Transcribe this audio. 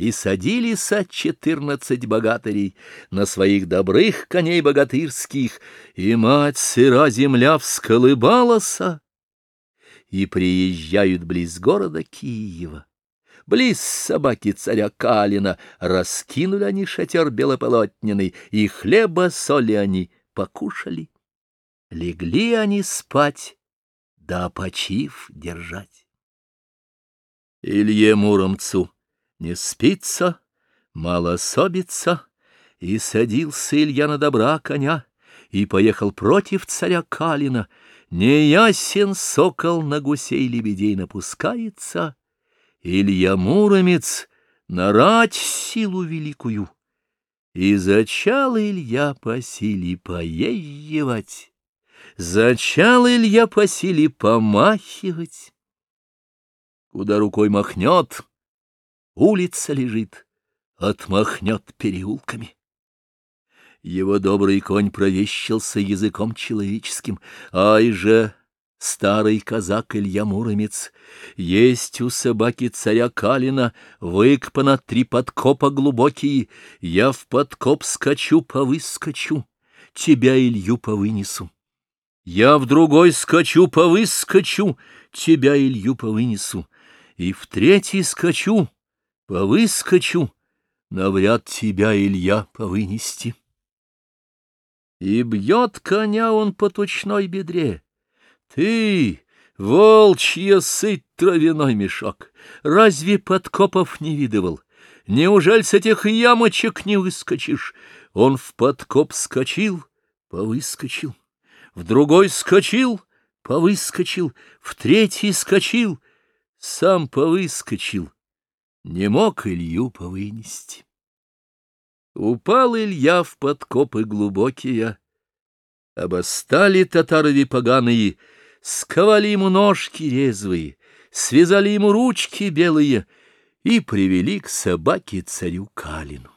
И садились четырнадцать богатырей на своих добрых коней богатырских, и мать сыра земля всколыбалася, и приезжают близ города Киева. Близ собаки царя Калина раскинули они шатер белополотненный, и хлеба соли они покушали. Легли они спать, да почив держать. Илье Муромцу не спится, мало собится, и садился Илья на добра коня, и поехал против царя Калина. Неясен сокол на гусей лебедей напускается, Илья Муромец нарать силу великую, и зачал Илья по силе поезживать, зачал Илья по силе помахивать. Куда рукой махнет, улица лежит, отмахнет переулками. Его добрый конь провещился языком человеческим, ай же Старый казак Илья Муромец, есть у собаки царя Калина, выкопано три подкопа глубокие, я в подкоп скачу, повыскочу, тебя, Илью, повынесу. Я в другой скачу, повыскочу, тебя, Илью, повынесу. И в третий скачу, повыскочу, навряд тебя, Илья, повынести. И бьет коня он по точной бедре, ты, волчья сыть травяной мешок, разве подкопов не видывал? Неужели с этих ямочек не выскочишь? Он в подкоп скочил, повыскочил, в другой скочил, повыскочил, в третий скочил, сам повыскочил, не мог Илью повынести. Упал Илья в подкопы глубокие, обостали татарови поганые, сковали ему ножки резвые, связали ему ручки белые и привели к собаке царю Калину.